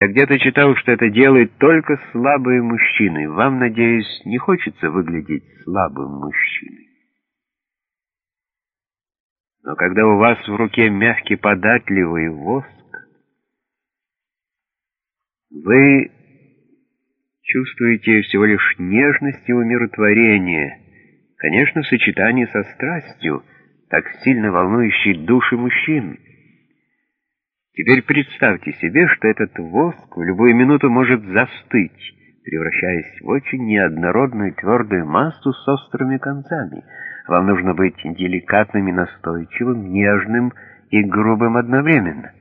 Я где-то читал, что это делают только слабые мужчины. Вам, надеюсь, не хочется выглядеть слабым мужчиной. Но когда у вас в руке мягкий податливый воск, вы чувствуете всего лишь нежность и умиротворение, конечно, в сочетании со страстью, так сильно волнующей души мужчин. Теперь представьте себе, что этот воск в любую минуту может застыть, превращаясь в очень неоднородную твердую массу с острыми концами. Вам нужно быть деликатным и настойчивым, нежным и грубым одновременно.